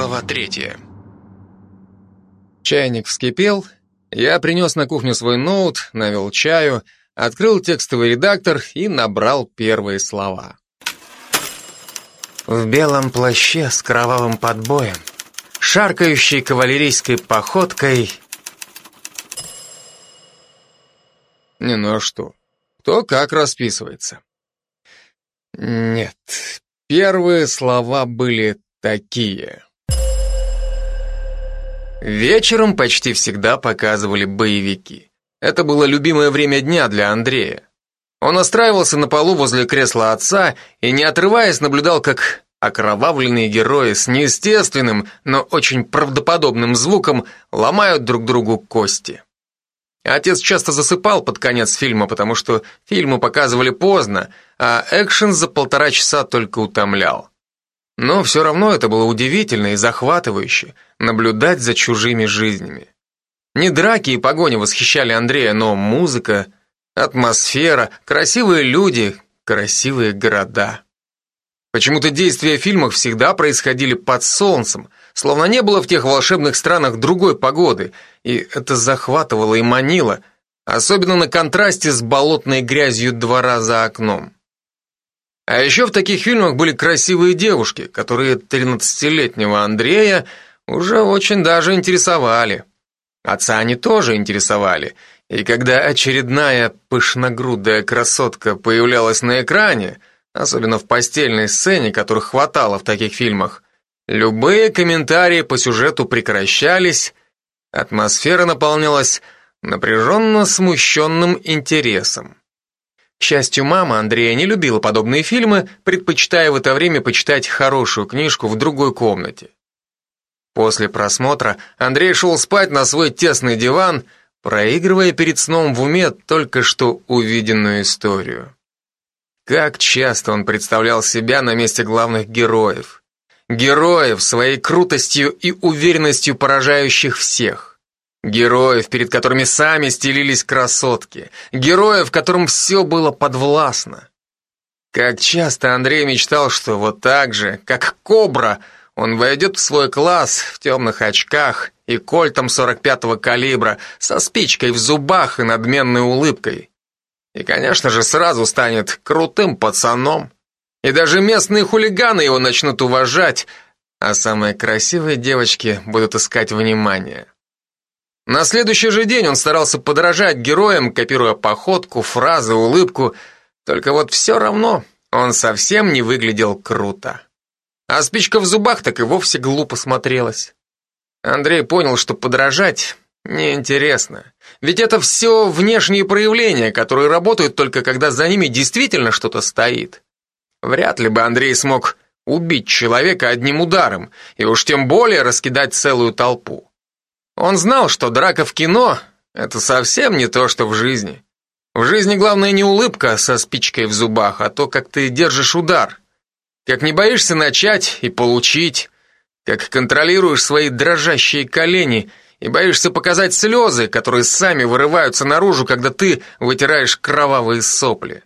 Глава третья. Чайник вскипел, я принес на кухню свой ноут, навел чаю, открыл текстовый редактор и набрал первые слова. В белом плаще с кровавым подбоем, шаркающей кавалерийской походкой... Не, ну а что? Кто как расписывается? Нет, первые слова были такие. Вечером почти всегда показывали боевики. Это было любимое время дня для Андрея. Он настраивался на полу возле кресла отца и, не отрываясь, наблюдал, как окровавленные герои с неестественным, но очень правдоподобным звуком ломают друг другу кости. Отец часто засыпал под конец фильма, потому что фильмы показывали поздно, а экшен за полтора часа только утомлял. Но все равно это было удивительно и захватывающе наблюдать за чужими жизнями. Не драки и погони восхищали Андрея, но музыка, атмосфера, красивые люди, красивые города. Почему-то действия в фильмах всегда происходили под солнцем, словно не было в тех волшебных странах другой погоды, и это захватывало и манило, особенно на контрасте с болотной грязью двора за окном. А еще в таких фильмах были красивые девушки, которые 13-летнего Андрея уже очень даже интересовали. Отца они тоже интересовали, и когда очередная пышногрудая красотка появлялась на экране, особенно в постельной сцене, которых хватало в таких фильмах, любые комментарии по сюжету прекращались, атмосфера наполнялась напряженно смущенным интересом. К счастью, мама Андрея не любила подобные фильмы, предпочитая в это время почитать хорошую книжку в другой комнате. После просмотра Андрей шел спать на свой тесный диван, проигрывая перед сном в уме только что увиденную историю. Как часто он представлял себя на месте главных героев. Героев своей крутостью и уверенностью поражающих всех. Героев, перед которыми сами стелились красотки. Героев, которым все было подвластно. Как часто Андрей мечтал, что вот так же, как кобра, он войдет в свой класс в темных очках и кольтом 45-го калибра, со спичкой в зубах и надменной улыбкой. И, конечно же, сразу станет крутым пацаном. И даже местные хулиганы его начнут уважать, а самые красивые девочки будут искать внимание. На следующий же день он старался подражать героям, копируя походку, фразы, улыбку, только вот все равно он совсем не выглядел круто. А спичка в зубах так и вовсе глупо смотрелась. Андрей понял, что подражать неинтересно. Ведь это все внешние проявления, которые работают только когда за ними действительно что-то стоит. Вряд ли бы Андрей смог убить человека одним ударом, и уж тем более раскидать целую толпу. Он знал, что драка в кино — это совсем не то, что в жизни. В жизни главное не улыбка со спичкой в зубах, а то, как ты держишь удар. Как не боишься начать и получить, как контролируешь свои дрожащие колени и боишься показать слезы, которые сами вырываются наружу, когда ты вытираешь кровавые сопли.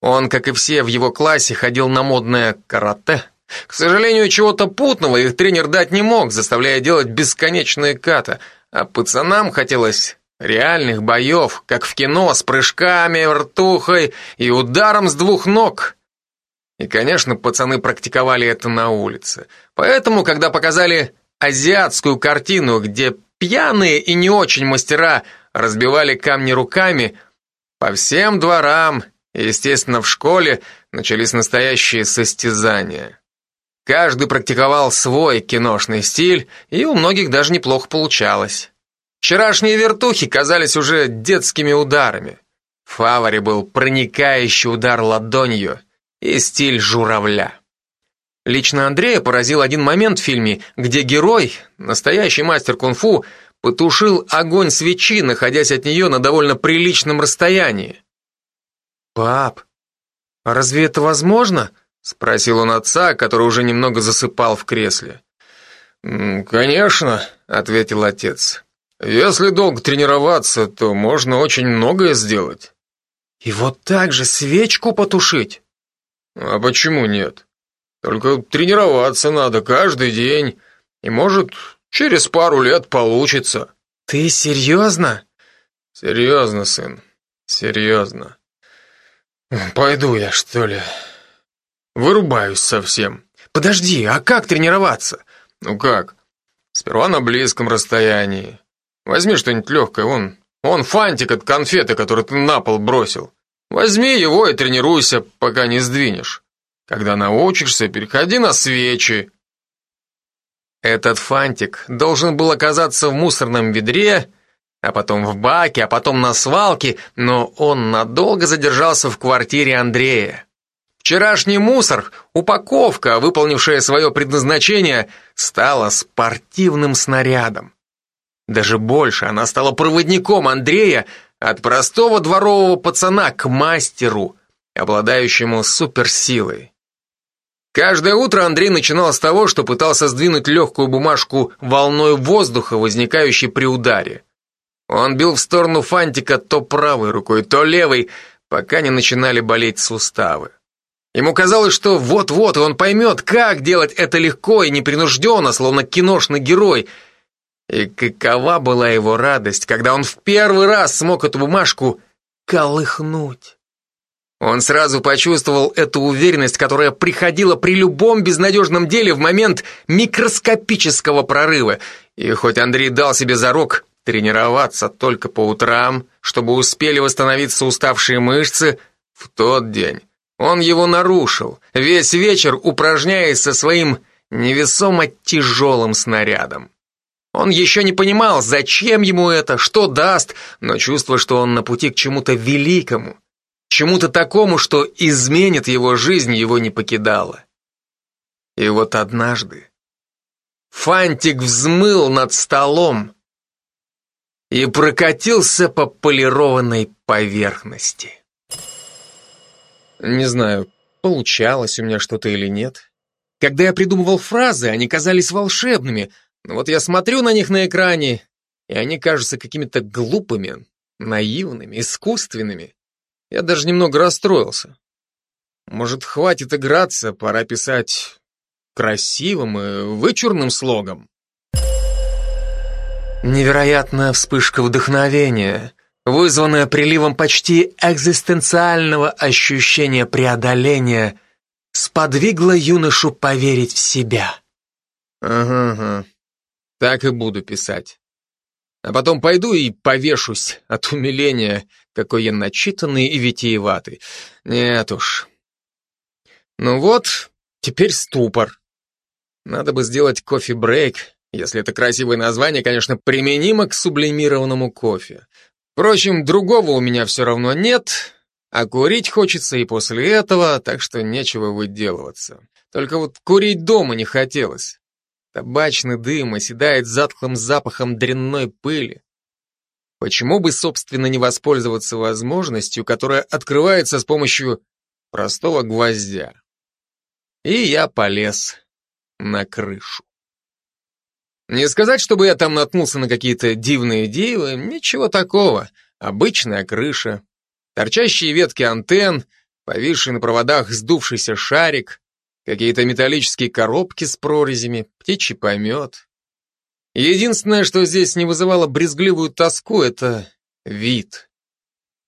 Он, как и все в его классе, ходил на модное карате — к сожалению, чего-то путного их тренер дать не мог, заставляя делать бесконечные ката, а пацанам хотелось реальных боев, как в кино, с прыжками, ртухой и ударом с двух ног. И, конечно, пацаны практиковали это на улице. Поэтому, когда показали азиатскую картину, где пьяные и не очень мастера разбивали камни руками, по всем дворам, естественно, в школе начались настоящие состязания. Каждый практиковал свой киношный стиль, и у многих даже неплохо получалось. Вчерашние вертухи казались уже детскими ударами. В фаворе был проникающий удар ладонью и стиль журавля. Лично Андрея поразил один момент в фильме, где герой, настоящий мастер кунг-фу, потушил огонь свечи, находясь от нее на довольно приличном расстоянии. «Пап, разве это возможно?» Спросил он отца, который уже немного засыпал в кресле. «Конечно», — ответил отец. «Если долго тренироваться, то можно очень многое сделать». «И вот так же свечку потушить?» «А почему нет? Только тренироваться надо каждый день, и, может, через пару лет получится». «Ты серьезно?» «Серьезно, сын, серьезно. Пойду я, что ли. Вырубаюсь совсем». «Подожди, а как тренироваться?» «Ну как? Сперва на близком расстоянии. Возьми что-нибудь легкое, вон, вон фантик от конфеты, который ты на пол бросил. Возьми его и тренируйся, пока не сдвинешь. Когда научишься, переходи на свечи». Этот фантик должен был оказаться в мусорном ведре, а потом в баке, а потом на свалке, но он надолго задержался в квартире Андрея. Вчерашний мусор, упаковка, выполнившая свое предназначение, стала спортивным снарядом. Даже больше, она стала проводником Андрея от простого дворового пацана к мастеру, обладающему суперсилой. Каждое утро Андрей начинал с того, что пытался сдвинуть легкую бумажку волной воздуха, возникающей при ударе. Он бил в сторону фантика то правой рукой, то левой, пока не начинали болеть суставы. Ему казалось, что вот-вот он поймет, как делать это легко и непринужденно, словно киношный герой. И какова была его радость, когда он в первый раз смог эту бумажку колыхнуть. Он сразу почувствовал эту уверенность, которая приходила при любом безнадежном деле в момент микроскопического прорыва. И хоть Андрей дал себе зарок тренироваться только по утрам, чтобы успели восстановиться уставшие мышцы, в тот день он его нарушил, весь вечер упражняясь со своим невесомо тяжелым снарядом. Он еще не понимал, зачем ему это, что даст, но чувство, что он на пути к чему-то великому, чему-то такому, что изменит его жизнь, его не покидало. И вот однажды фантик взмыл над столом и прокатился по полированной поверхности. Не знаю, получалось у меня что-то или нет. Когда я придумывал фразы, они казались волшебными, но вот я смотрю на них на экране, и они кажутся какими-то глупыми, наивными, искусственными. Я даже немного расстроился. Может, хватит играться, пора писать красивым и вычурным слогом. Невероятная вспышка вдохновения — вызванная приливом почти экзистенциального ощущения преодоления, сподвигла юношу поверить в себя. Ага, ага, так и буду писать. А потом пойду и повешусь от умиления, какой я начитанный и витиеватый. Нет уж. Ну вот, теперь ступор. Надо бы сделать кофе-брейк, если это красивое название, конечно, применимо к сублимированному кофе. Впрочем, другого у меня все равно нет, а курить хочется и после этого, так что нечего выделываться. Только вот курить дома не хотелось. Табачный дым оседает затхлым запахом дрянной пыли. Почему бы, собственно, не воспользоваться возможностью, которая открывается с помощью простого гвоздя? И я полез на крышу. Не сказать, чтобы я там наткнулся на какие-то дивные дивы, ничего такого. Обычная крыша, торчащие ветки антенн, повисший на проводах сдувшийся шарик, какие-то металлические коробки с прорезями, птичий помет. Единственное, что здесь не вызывало брезгливую тоску, это вид.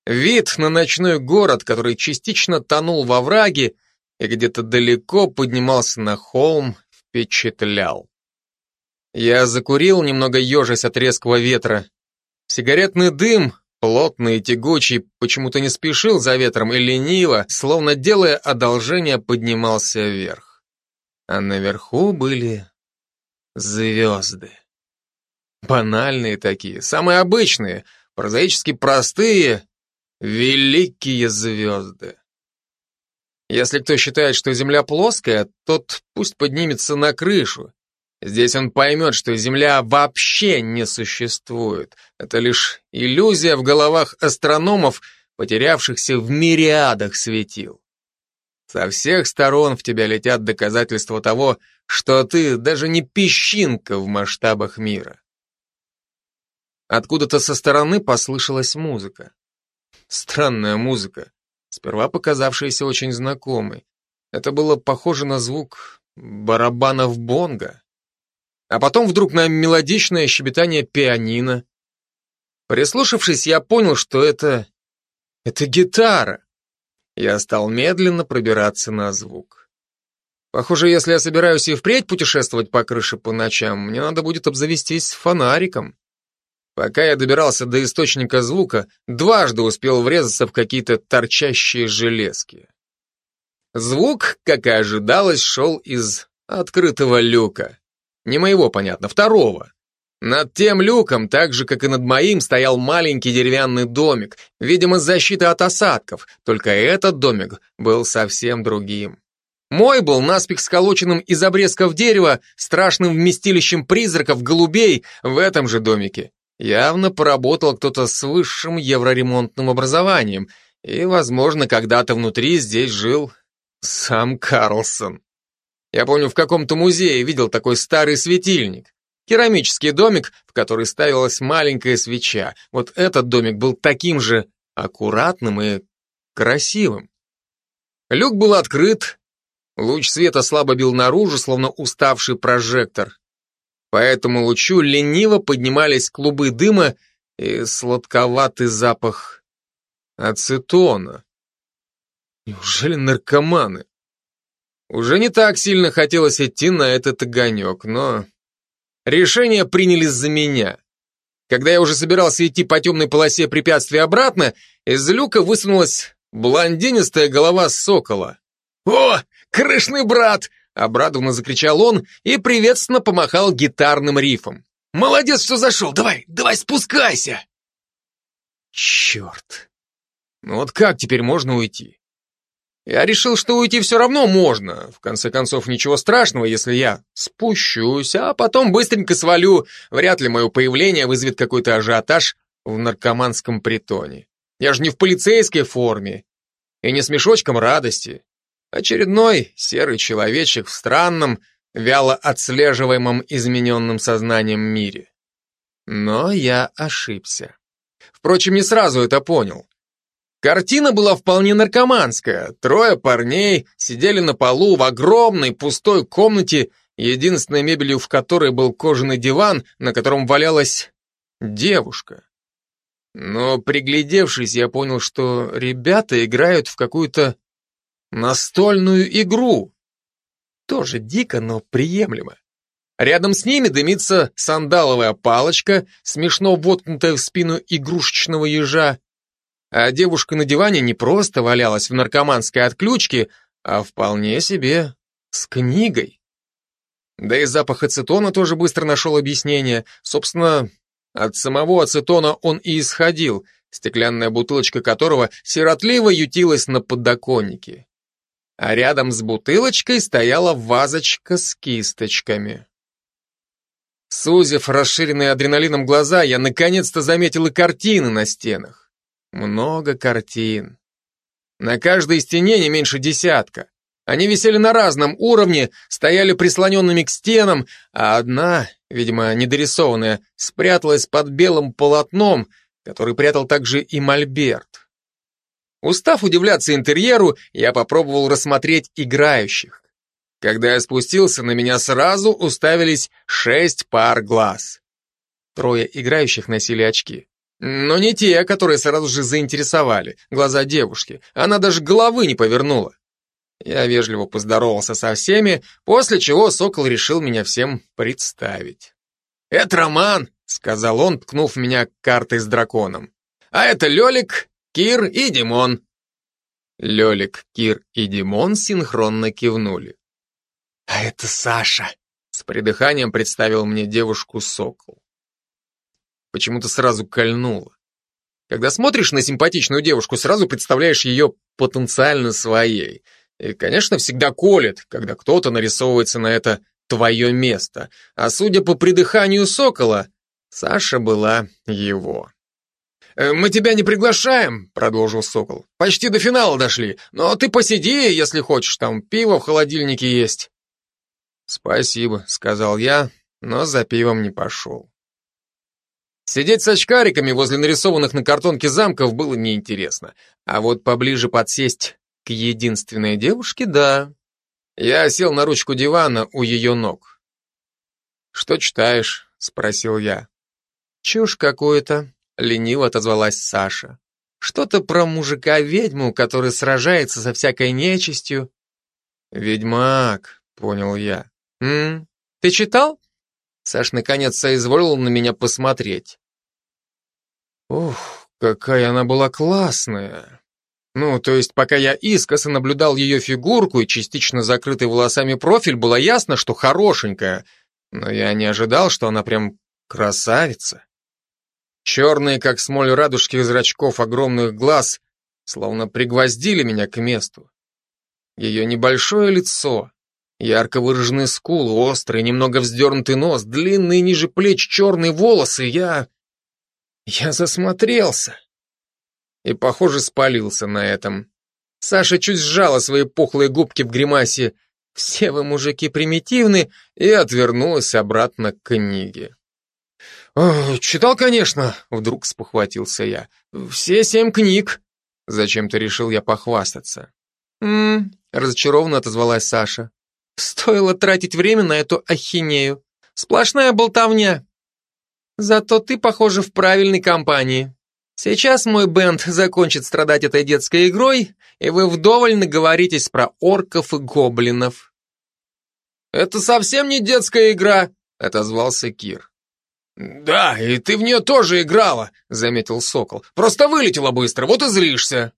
Вид на ночной город, который частично тонул во враге и где-то далеко поднимался на холм, впечатлял. Я закурил, немного ежась от резкого ветра. Сигаретный дым, плотный и тягучий, почему-то не спешил за ветром и лениво, словно делая одолжение, поднимался вверх. А наверху были звезды. Банальные такие, самые обычные, прозаически простые, великие звезды. Если кто считает, что Земля плоская, тот пусть поднимется на крышу Здесь он поймет, что Земля вообще не существует. Это лишь иллюзия в головах астрономов, потерявшихся в мириадах светил. Со всех сторон в тебя летят доказательства того, что ты даже не песчинка в масштабах мира. Откуда-то со стороны послышалась музыка. Странная музыка, сперва показавшаяся очень знакомой. Это было похоже на звук барабанов бонга. А потом вдруг на мелодичное щебетание пианино. Прислушавшись, я понял, что это... это гитара. Я стал медленно пробираться на звук. Похоже, если я собираюсь и впредь путешествовать по крыше по ночам, мне надо будет обзавестись фонариком. Пока я добирался до источника звука, дважды успел врезаться в какие-то торчащие железки. Звук, как и ожидалось, шел из открытого люка. Не моего, понятно, второго. Над тем люком, так же, как и над моим, стоял маленький деревянный домик, видимо, защита от осадков, только этот домик был совсем другим. Мой был наспех сколоченным из обрезков дерева, страшным вместилищем призраков, голубей в этом же домике. Явно поработал кто-то с высшим евроремонтным образованием, и, возможно, когда-то внутри здесь жил сам Карлсон. Я помню, в каком-то музее видел такой старый светильник. Керамический домик, в который ставилась маленькая свеча. Вот этот домик был таким же аккуратным и красивым. Люк был открыт, луч света слабо бил наружу, словно уставший прожектор. По этому лучу лениво поднимались клубы дыма и сладковатый запах ацетона. Неужели наркоманы? Уже не так сильно хотелось идти на этот огонек, но... Решение приняли за меня. Когда я уже собирался идти по темной полосе препятствия обратно, из люка высунулась блондинистая голова сокола. «О, крышный брат!» Обрадованно закричал он и приветственно помахал гитарным рифом. «Молодец, что зашел! Давай, давай, спускайся!» Черт! Ну вот как теперь можно уйти? Я решил, что уйти все равно можно. В конце концов, ничего страшного, если я спущусь, а потом быстренько свалю. Вряд ли мое появление вызовет какой-то ажиотаж в наркоманском притоне. Я же не в полицейской форме и не с мешочком радости. Очередной серый человечек в странном, вяло отслеживаемом измененным сознанием мире. Но я ошибся. Впрочем, не сразу это понял. Картина была вполне наркоманская. Трое парней сидели на полу в огромной пустой комнате, единственной мебелью в которой был кожаный диван, на котором валялась девушка. Но приглядевшись, я понял, что ребята играют в какую-то Настольную игру. Тоже дико, но приемлемо. Рядом с ними дымится сандаловая палочка, смешно воткнутая в спину игрушечного ежа, а девушка на диване не просто валялась в наркоманской отключке, а вполне себе с книгой. Да и запах ацетона тоже быстро нашел объяснение. Собственно, от самого ацетона он и исходил, стеклянная бутылочка которого сиротливо ютилась на подоконнике а рядом с бутылочкой стояла вазочка с кисточками. Сузив расширенные адреналином глаза, я наконец-то заметил и картины на стенах. Много картин. На каждой стене не меньше десятка. Они висели на разном уровне, стояли прислоненными к стенам, а одна, видимо, недорисованная, спряталась под белым полотном, который прятал также и мольберт. Устав удивляться интерьеру, я попробовал рассмотреть играющих. Когда я спустился, на меня сразу уставились шесть пар глаз. Трое играющих носили очки. Но не те, которые сразу же заинтересовали, глаза девушки. Она даже головы не повернула. Я вежливо поздоровался со всеми, после чего Сокол решил меня всем представить. «Это Роман», — сказал он, ткнув меня картой с драконом. «А это Лелик, Кир и Димон. Лёлик, Кир и Димон синхронно кивнули. А это Саша, с придыханием представил мне девушку Сокол. Почему-то сразу кольнуло. Когда смотришь на симпатичную девушку, сразу представляешь ее потенциально своей. И, конечно, всегда колет, когда кто-то нарисовывается на это твое место. А судя по придыханию Сокола, Саша была его. Э, «Мы тебя не приглашаем», — продолжил Сокол. «Почти до финала дошли, но ты посиди, если хочешь, там пиво в холодильнике есть». «Спасибо», — сказал я, но за пивом не пошел. Сидеть с очкариками возле нарисованных на картонке замков было неинтересно, а вот поближе подсесть к единственной девушке — да. Я сел на ручку дивана у ее ног. «Что читаешь?» — спросил я. «Чушь какую-то», — лениво отозвалась Саша. «Что-то про мужика-ведьму, который сражается со всякой нечистью». «Ведьмак», — понял я. «М? Ты читал?» Саш наконец соизволил на меня посмотреть. Ух, какая она была классная. Ну, то есть, пока я искоса наблюдал ее фигурку и частично закрытый волосами профиль, было ясно, что хорошенькая, но я не ожидал, что она прям красавица. Черные, как смоль радужки зрачков огромных глаз, словно пригвоздили меня к месту. Ее небольшое лицо, ярко выраженные скулы, острый, немного вздернутый нос, длинные ниже плеч черные волосы, я... Я засмотрелся. И, похоже, спалился на этом. Саша чуть сжала свои пухлые губки в гримасе «Все вы, мужики, примитивны» и отвернулась обратно к книге. «Читал, конечно», — вдруг спохватился я. «Все семь книг». Зачем-то решил я похвастаться. «М-м», разочарованно отозвалась Саша. «Стоило тратить время на эту ахинею. Сплошная болтовня. Зато ты, похоже, в правильной компании. Сейчас мой бенд закончит страдать этой детской игрой, и вы вдоволь наговоритесь про орков и гоблинов». «Это совсем не детская игра», — отозвался Кир. «Да, и ты в нее тоже играла», — заметил Сокол. «Просто вылетела быстро, вот и злишься».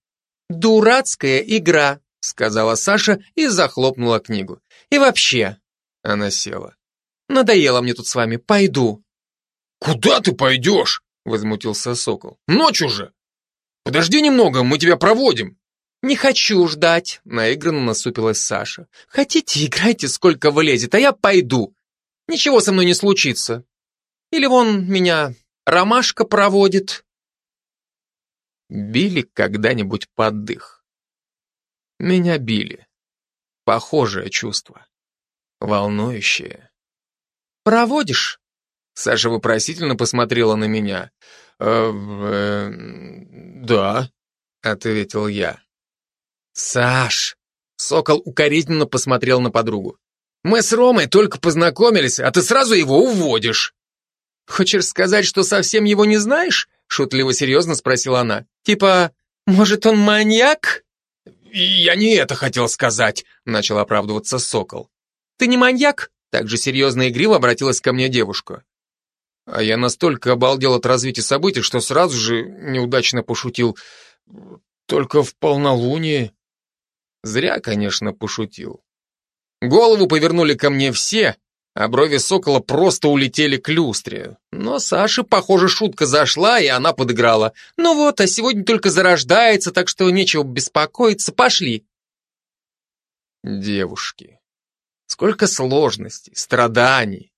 «Дурацкая игра», — сказала Саша и захлопнула книгу. «И вообще...» — она села. «Надоело мне тут с вами, пойду». «Куда ты пойдешь?» — возмутился Сокол. «Ночь уже! Подожди немного, мы тебя проводим». «Не хочу ждать», — наигранно насупилась Саша. «Хотите, играйте, сколько влезет, а я пойду. Ничего со мной не случится. Или вон меня ромашка проводит. Били когда-нибудь под дых? Меня били. Похожее чувство. Волнующее. Проводишь? Саша вопросительно посмотрела на меня. «Э, э, «Да», — ответил я. «Саш!» — Сокол укоризненно посмотрел на подругу. «Мы с Ромой только познакомились, а ты сразу его уводишь». «Хочешь сказать, что совсем его не знаешь?» Шутливо-серьезно спросила она. «Типа, может, он маньяк?» «Я не это хотел сказать», — начал оправдываться Сокол. «Ты не маньяк?» Так же серьезно и игриво обратилась ко мне девушка. А я настолько обалдел от развития событий, что сразу же неудачно пошутил. Только в полнолуние. Зря, конечно, пошутил. Голову повернули ко мне все, а брови сокола просто улетели к люстре. Но Саше, похоже, шутка зашла, и она подыграла. «Ну вот, а сегодня только зарождается, так что нечего беспокоиться, пошли». Девушки. Сколько сложностей, страданий.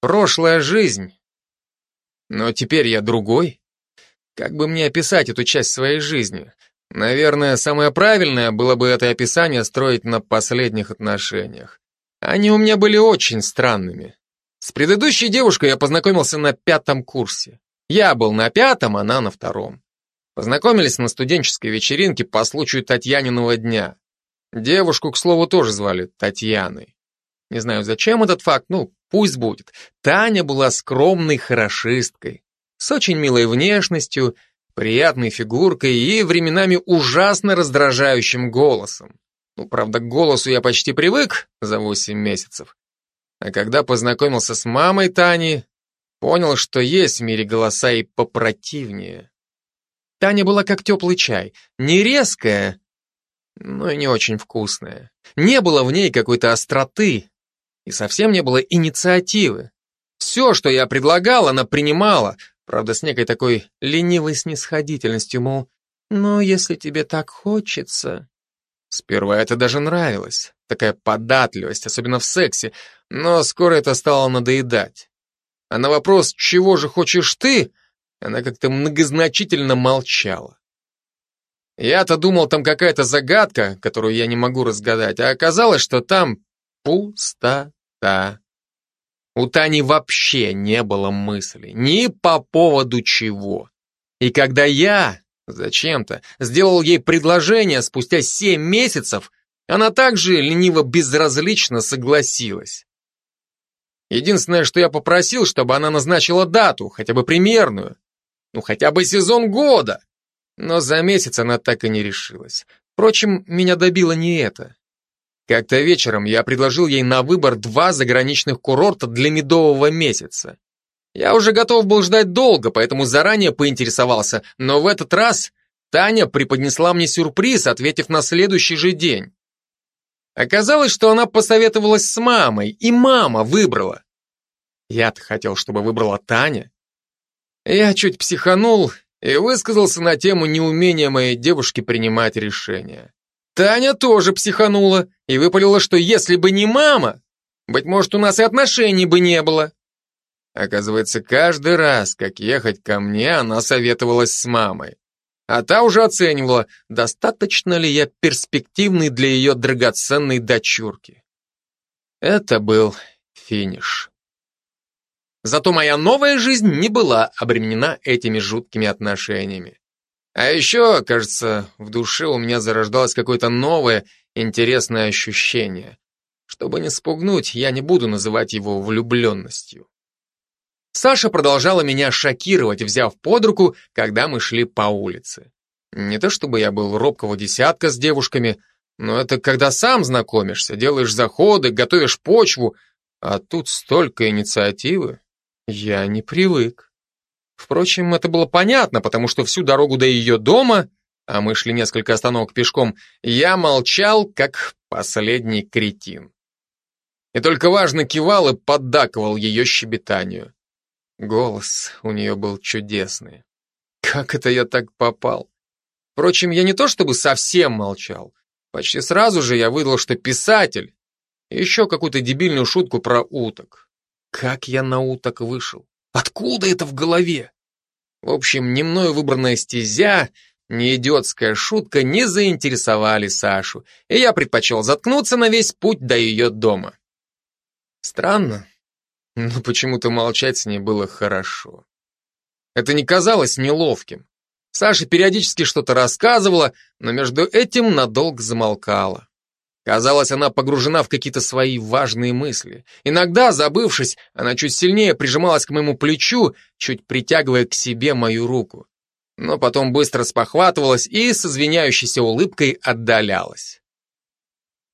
Прошлая жизнь. Но теперь я другой. Как бы мне описать эту часть своей жизни? Наверное, самое правильное было бы это описание строить на последних отношениях. Они у меня были очень странными. С предыдущей девушкой я познакомился на пятом курсе. Я был на пятом, она на втором. Познакомились на студенческой вечеринке по случаю Татьяниного дня. Девушку, к слову, тоже звали Татьяной. Не знаю, зачем этот факт, ну, пусть будет. Таня была скромной хорошисткой, с очень милой внешностью, приятной фигуркой и временами ужасно раздражающим голосом. Ну, правда, к голосу я почти привык за 8 месяцев. А когда познакомился с мамой Тани, понял, что есть в мире голоса и попротивнее. Таня была как теплый чай, не резкая, но и не очень вкусная. Не было в ней какой-то остроты, и совсем не было инициативы. Все, что я предлагал, она принимала, правда, с некой такой ленивой снисходительностью, мол, «Ну, если тебе так хочется...» Сперва это даже нравилось, такая податливость, особенно в сексе, но скоро это стало надоедать. А на вопрос «чего же хочешь ты?» она как-то многозначительно молчала. Я-то думал, там какая-то загадка, которую я не могу разгадать, а оказалось, что там пустота. У Тани вообще не было мыслей, ни по поводу чего. И когда я, Зачем-то сделал ей предложение спустя семь месяцев, она также лениво-безразлично согласилась. Единственное, что я попросил, чтобы она назначила дату, хотя бы примерную, ну хотя бы сезон года. Но за месяц она так и не решилась. Впрочем, меня добило не это. Как-то вечером я предложил ей на выбор два заграничных курорта для медового месяца. Я уже готов был ждать долго, поэтому заранее поинтересовался, но в этот раз Таня преподнесла мне сюрприз, ответив на следующий же день. Оказалось, что она посоветовалась с мамой, и мама выбрала. Я-то хотел, чтобы выбрала Таня. Я чуть психанул и высказался на тему неумения моей девушки принимать решения. Таня тоже психанула и выпалила, что если бы не мама, быть может, у нас и отношений бы не было. Оказывается, каждый раз, как ехать ко мне, она советовалась с мамой. А та уже оценивала, достаточно ли я перспективный для ее драгоценной дочурки. Это был финиш. Зато моя новая жизнь не была обременена этими жуткими отношениями. А еще, кажется, в душе у меня зарождалось какое-то новое, интересное ощущение. Чтобы не спугнуть, я не буду называть его влюбленностью. Саша продолжала меня шокировать, взяв под руку, когда мы шли по улице. Не то чтобы я был робкого десятка с девушками, но это когда сам знакомишься, делаешь заходы, готовишь почву, а тут столько инициативы. Я не привык. Впрочем, это было понятно, потому что всю дорогу до ее дома, а мы шли несколько остановок пешком, я молчал, как последний кретин. И только важно кивал и поддакивал ее щебетанию. Голос у нее был чудесный. Как это я так попал? Впрочем, я не то чтобы совсем молчал. Почти сразу же я выдал, что писатель. И еще какую-то дебильную шутку про уток. Как я на уток вышел? Откуда это в голове? В общем, не мною выбранная стезя, ни идиотская шутка не заинтересовали Сашу, и я предпочел заткнуться на весь путь до ее дома. Странно, но почему-то молчать с ней было хорошо. Это не казалось неловким. Саша периодически что-то рассказывала, но между этим надолго замолкала. Казалось, она погружена в какие-то свои важные мысли. Иногда, забывшись, она чуть сильнее прижималась к моему плечу, чуть притягивая к себе мою руку. Но потом быстро спохватывалась и с извиняющейся улыбкой отдалялась.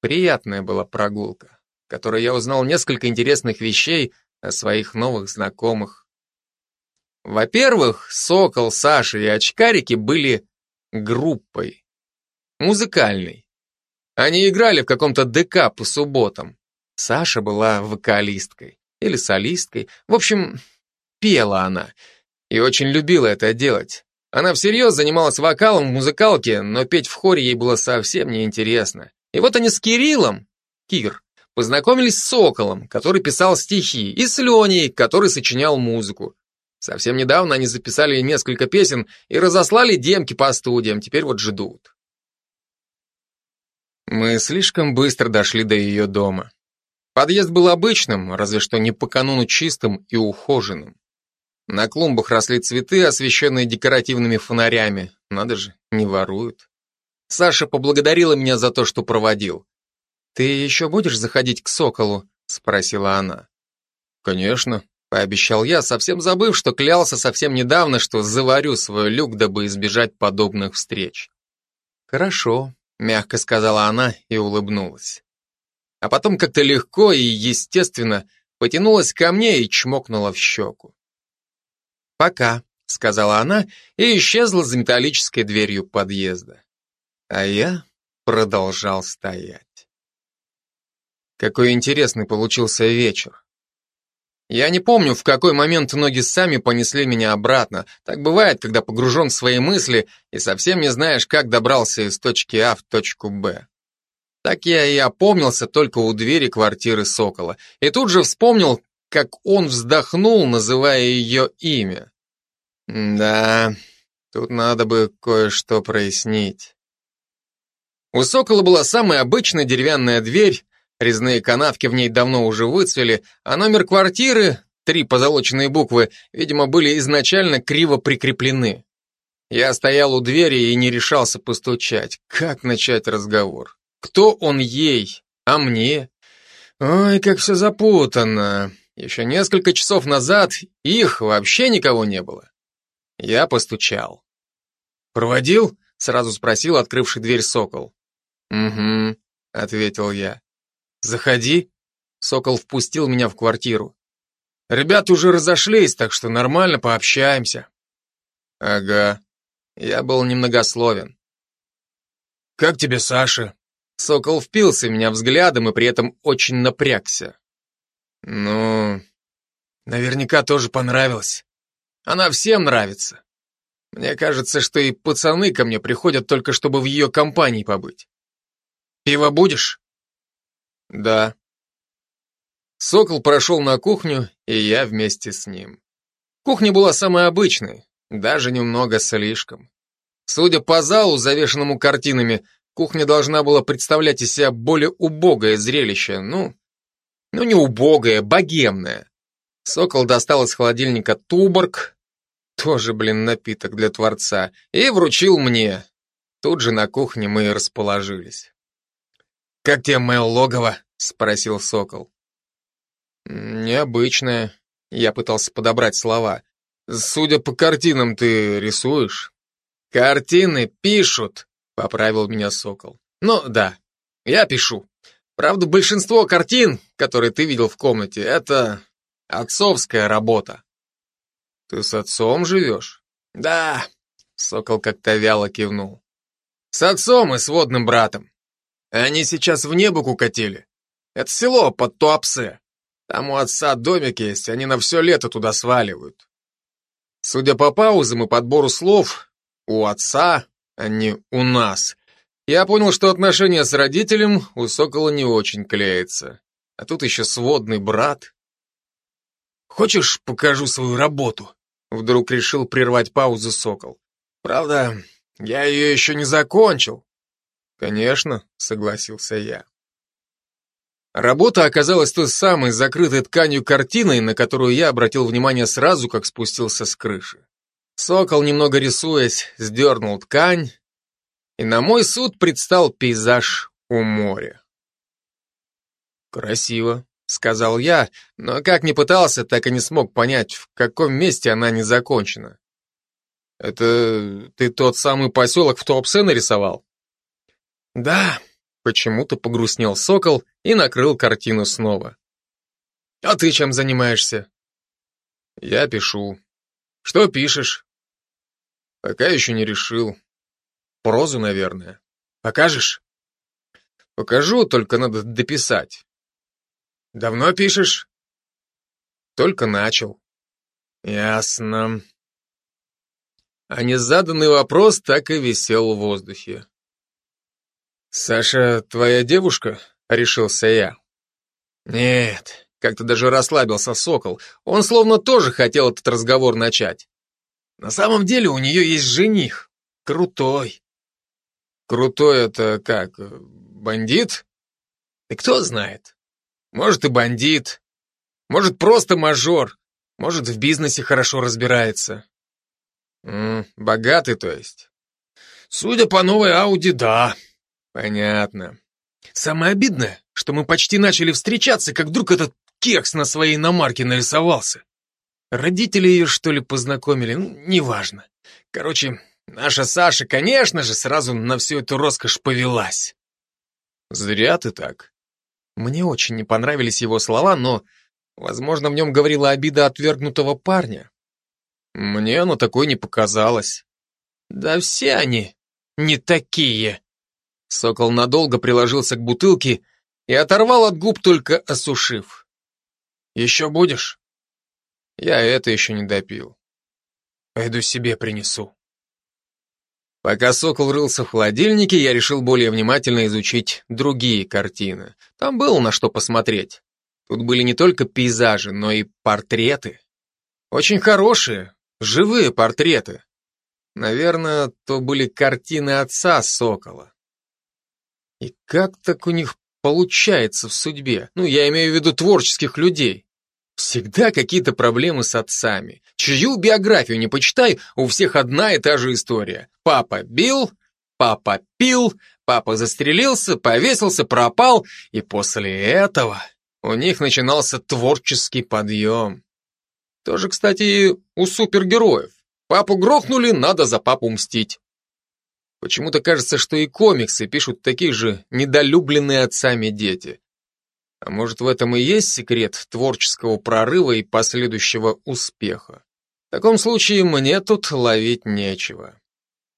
Приятная была прогулка, в которой я узнал несколько интересных вещей о своих новых знакомых. Во-первых, Сокол, Саша и Очкарики были группой. Музыкальной. Они играли в каком-то ДК по субботам. Саша была вокалисткой или солисткой. В общем, пела она. И очень любила это делать. Она всерьез занималась вокалом в музыкалке, но петь в хоре ей было совсем неинтересно. И вот они с Кириллом, Кир, познакомились с Соколом, который писал стихи, и с Леней, который сочинял музыку. Совсем недавно они записали несколько песен и разослали демки по студиям, теперь вот ждут. Мы слишком быстро дошли до ее дома. Подъезд был обычным, разве что не по кануну чистым и ухоженным. На клумбах росли цветы, освещенные декоративными фонарями. Надо же, не воруют. Саша поблагодарила меня за то, что проводил. «Ты еще будешь заходить к Соколу?» — спросила она. «Конечно», — пообещал я, совсем забыв, что клялся совсем недавно, что заварю свой люк, дабы избежать подобных встреч. «Хорошо», мягко сказала она и улыбнулась. А потом как-то легко и естественно потянулась ко мне и чмокнула в щеку. «Пока», — сказала она и исчезла за металлической дверью подъезда. А я продолжал стоять. Какой интересный получился вечер. Я не помню, в какой момент ноги сами понесли меня обратно. Так бывает, когда погружен в свои мысли и совсем не знаешь, как добрался из точки А в точку Б. Так я и опомнился только у двери квартиры Сокола. И тут же вспомнил, как он вздохнул, называя ее имя. Да, тут надо бы кое-что прояснить. У Сокола была самая обычная деревянная дверь, Резные канавки в ней давно уже выцвели, а номер квартиры, три позолоченные буквы, видимо, были изначально криво прикреплены. Я стоял у двери и не решался постучать. Как начать разговор? Кто он ей, а мне? Ой, как все запутанно. Еще несколько часов назад их вообще никого не было. Я постучал. «Проводил?» — сразу спросил открывший дверь сокол. «Угу», — ответил я. «Заходи». Сокол впустил меня в квартиру. «Ребята уже разошлись, так что нормально пообщаемся». «Ага». Я был немногословен. «Как тебе Саша?» Сокол впился меня взглядом и при этом очень напрягся. «Ну, наверняка тоже понравилось. Она всем нравится. Мне кажется, что и пацаны ко мне приходят только чтобы в ее компании побыть. Пиво будешь? Да. Сокол прошел на кухню, и я вместе с ним. Кухня была самой обычной, даже немного слишком. Судя по залу, завешенному картинами, кухня должна была представлять из себя более убогое зрелище, ну, ну не убогое, богемное. Сокол достал из холодильника туборг, тоже, блин, напиток для Творца, и вручил мне. Тут же на кухне мы и расположились. «Как тебе мое логово?» — спросил Сокол. «Необычное», — я пытался подобрать слова. «Судя по картинам, ты рисуешь?» «Картины пишут», — поправил меня Сокол. «Ну, да, я пишу. Правда, большинство картин, которые ты видел в комнате, это отцовская работа». «Ты с отцом живешь?» «Да», — Сокол как-то вяло кивнул. «С отцом и с водным братом. Они сейчас в небо укатили. Это село под Туапсе. Там у отца домик есть, они на все лето туда сваливают. Судя по паузам и подбору слов, у отца, а не у нас, я понял, что отношения с родителем у Сокола не очень клеятся. А тут еще сводный брат. «Хочешь, покажу свою работу?» Вдруг решил прервать паузу Сокол. «Правда, я ее еще не закончил». «Конечно», — согласился я. Работа оказалась той самой закрытой тканью картиной, на которую я обратил внимание сразу, как спустился с крыши. Сокол, немного рисуясь, сдернул ткань, и на мой суд предстал пейзаж у моря. «Красиво», — сказал я, но как ни пытался, так и не смог понять, в каком месте она не закончена. «Это ты тот самый поселок в Туапсе нарисовал?» «Да», — почему-то погрустнел сокол и накрыл картину снова. «А ты чем занимаешься?» «Я пишу». «Что пишешь?» «Пока еще не решил. Прозу, наверное. Покажешь?» «Покажу, только надо дописать». «Давно пишешь?» «Только начал». «Ясно». А незаданный вопрос так и висел в воздухе. «Саша твоя девушка?» — решился я. «Нет», — как-то даже расслабился Сокол. Он словно тоже хотел этот разговор начать. «На самом деле у нее есть жених. Крутой». «Крутой это как, бандит?» «И кто знает. Может и бандит, может просто мажор, может в бизнесе хорошо разбирается». М -м, «Богатый, то есть?» «Судя по новой Ауди, да», Понятно. Самое обидное, что мы почти начали встречаться, как вдруг этот кекс на своей иномарке нарисовался. Родители ее, что ли, познакомили, ну, неважно. Короче, наша Саша, конечно же, сразу на всю эту роскошь повелась. Зря ты так. Мне очень не понравились его слова, но, возможно, в нем говорила обида отвергнутого парня. Мне оно такой не показалось. Да все они не такие. Сокол надолго приложился к бутылке и оторвал от губ, только осушив. «Еще будешь?» Я это еще не допил. Пойду себе принесу. Пока Сокол рылся в холодильнике, я решил более внимательно изучить другие картины. Там было на что посмотреть. Тут были не только пейзажи, но и портреты. Очень хорошие, живые портреты. Наверное, то были картины отца Сокола. И как так у них получается в судьбе? Ну, я имею в виду творческих людей. Всегда какие-то проблемы с отцами. Чью биографию не почитай, у всех одна и та же история. Папа бил, папа пил, Папа застрелился, повесился, пропал, и после этого у них начинался творческий подъем. Тоже, кстати, у супергероев. Папу грохнули, надо за папу мстить. Почему-то кажется, что и комиксы пишут такие же недолюбленные отцами дети. А может, в этом и есть секрет творческого прорыва и последующего успеха? В таком случае мне тут ловить нечего.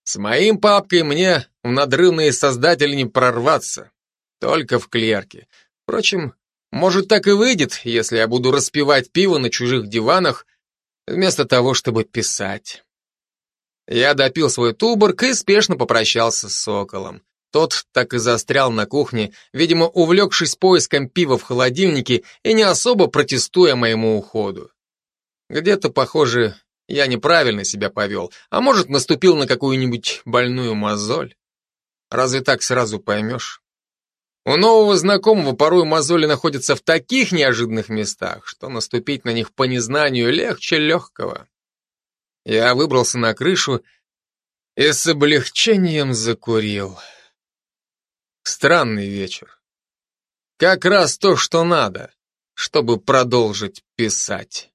С моим папкой мне в надрывные создатели не прорваться. Только в клерке. Впрочем, может так и выйдет, если я буду распивать пиво на чужих диванах, вместо того, чтобы писать. Я допил свой туборг и спешно попрощался с соколом. Тот так и застрял на кухне, видимо, увлекшись поиском пива в холодильнике и не особо протестуя моему уходу. Где-то, похоже, я неправильно себя повел, а может, наступил на какую-нибудь больную мозоль. Разве так сразу поймешь? У нового знакомого порой мозоли находятся в таких неожиданных местах, что наступить на них по незнанию легче легкого. Я выбрался на крышу и с облегчением закурил. Странный вечер. Как раз то, что надо, чтобы продолжить писать.